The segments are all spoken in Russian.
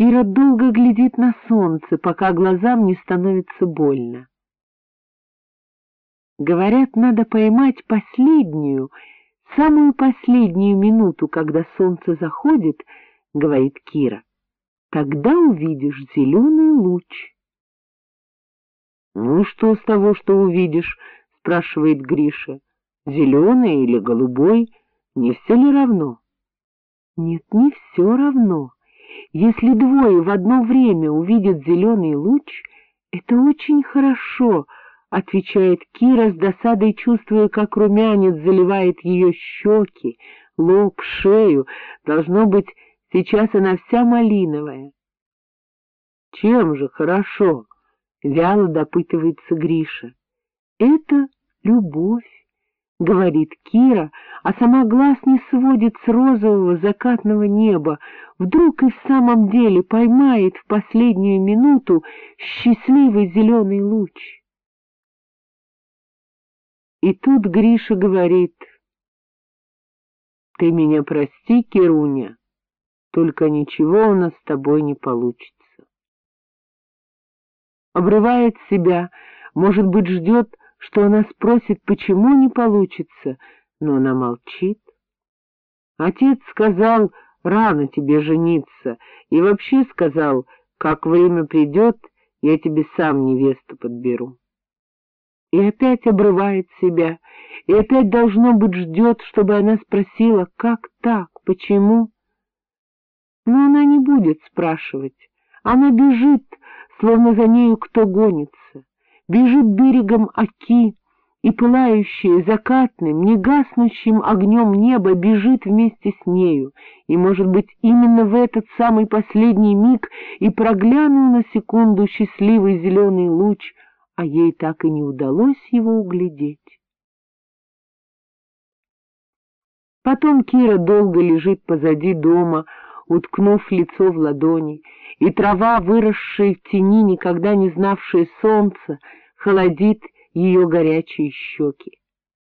Кира долго глядит на солнце, пока глазам не становится больно. Говорят, надо поймать последнюю, самую последнюю минуту, когда солнце заходит, — говорит Кира. Тогда увидишь зеленый луч. — Ну, что с того, что увидишь? — спрашивает Гриша. — Зеленый или голубой? Не все ли равно? — Нет, не все равно. Если двое в одно время увидят зеленый луч, это очень хорошо —— отвечает Кира с досадой, чувствуя, как румянец заливает ее щеки, лоб, шею. Должно быть, сейчас она вся малиновая. — Чем же хорошо? — вяло допытывается Гриша. — Это любовь, — говорит Кира, а сама глаз не сводит с розового закатного неба, вдруг и в самом деле поймает в последнюю минуту счастливый зеленый луч. И тут Гриша говорит, «Ты меня прости, Кируня, только ничего у нас с тобой не получится». Обрывает себя, может быть, ждет, что она спросит, почему не получится, но она молчит. Отец сказал, рано тебе жениться, и вообще сказал, как время придет, я тебе сам невесту подберу и опять обрывает себя, и опять, должно быть, ждет, чтобы она спросила, как так, почему. Но она не будет спрашивать, она бежит, словно за нею кто гонится, бежит берегом Оки, и пылающее закатным, негаснущим огнем небо бежит вместе с нею, и, может быть, именно в этот самый последний миг и проглянул на секунду счастливый зеленый луч — а ей так и не удалось его углядеть. Потом Кира долго лежит позади дома, уткнув лицо в ладони, и трава, выросшая в тени, никогда не знавшая солнца, холодит ее горячие щеки.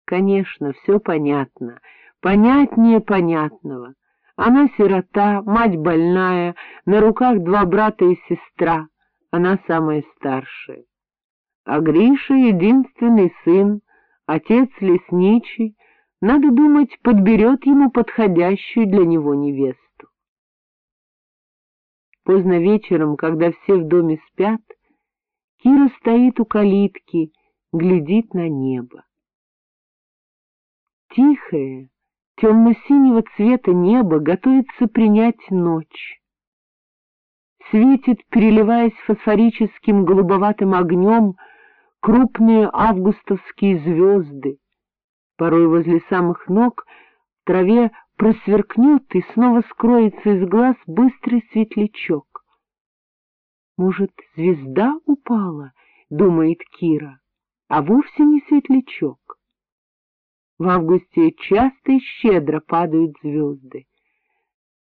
Конечно, все понятно, понятнее понятного. Она сирота, мать больная, на руках два брата и сестра, она самая старшая а Гриша — единственный сын, отец лесничий, надо думать, подберет ему подходящую для него невесту. Поздно вечером, когда все в доме спят, Кира стоит у калитки, глядит на небо. Тихое, темно-синего цвета небо готовится принять ночь светит, переливаясь фосфорическим голубоватым огнем, крупные августовские звезды. Порой возле самых ног в траве просверкнет и снова скроется из глаз быстрый светлячок. Может, звезда упала, думает Кира, а вовсе не светлячок. В августе часто и щедро падают звезды.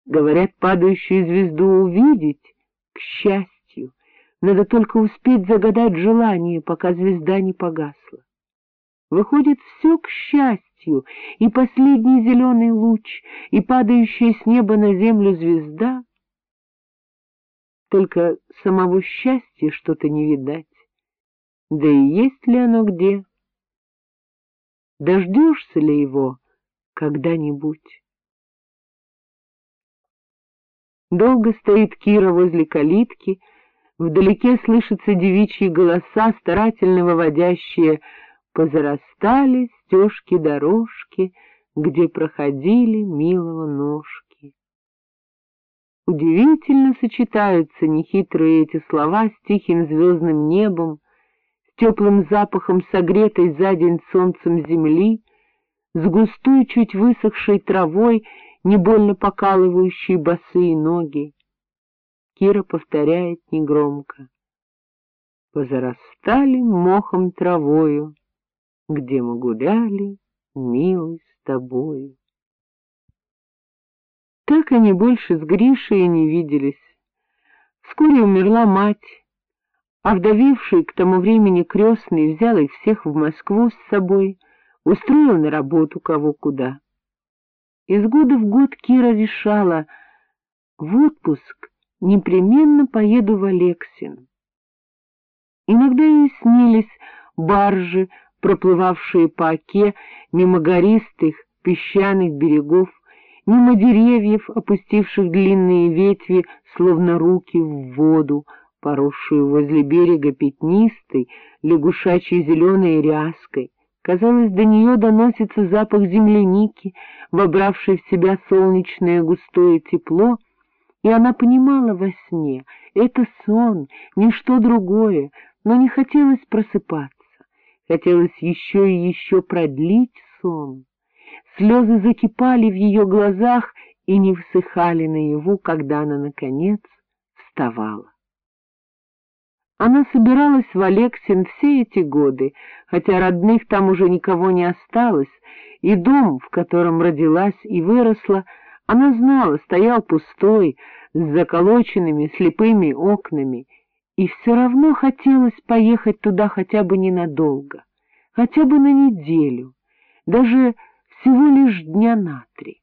Говорят, падающую звезду увидеть — к счастью. Надо только успеть загадать желание, пока звезда не погасла. Выходит, все к счастью, и последний зеленый луч, и падающая с неба на землю звезда. Только самого счастья что-то не видать. Да и есть ли оно где? Дождешься ли его когда-нибудь? Долго стоит Кира возле калитки, Вдалеке слышатся девичьи голоса, старательно выводящие «Позарастали стежки-дорожки, где проходили милого ножки». Удивительно сочетаются нехитрые эти слова с тихим звездным небом, с теплым запахом согретой за день солнцем земли, с густой, чуть высохшей травой, не больно покалывающей босые ноги. Кира повторяет негромко. Позарастали мохом травою, Где мы гуляли, милый, с тобою. Так они больше с Гришей не виделись. Вскоре умерла мать, а вдовивший к тому времени крестный взял их всех в Москву с собой, устроил на работу кого куда. Из года в год Кира решала, в отпуск непременно поеду в Алексин. Иногда ей снились баржи, проплывавшие по оке мимо гористых песчаных берегов, мимо деревьев, опустивших длинные ветви, словно руки в воду, поросшую возле берега пятнистой, лягушачьей зеленой ряской. Казалось, до нее доносится запах земляники, вобравший в себя солнечное густое тепло, и она понимала во сне — это сон, ничто другое, но не хотелось просыпаться, хотелось еще и еще продлить сон. Слезы закипали в ее глазах и не всыхали наяву, когда она, наконец, вставала. Она собиралась в Алексин все эти годы, хотя родных там уже никого не осталось, и дом, в котором родилась и выросла, она знала, стоял пустой, с заколоченными слепыми окнами, и все равно хотелось поехать туда хотя бы ненадолго, хотя бы на неделю, даже всего лишь дня на три.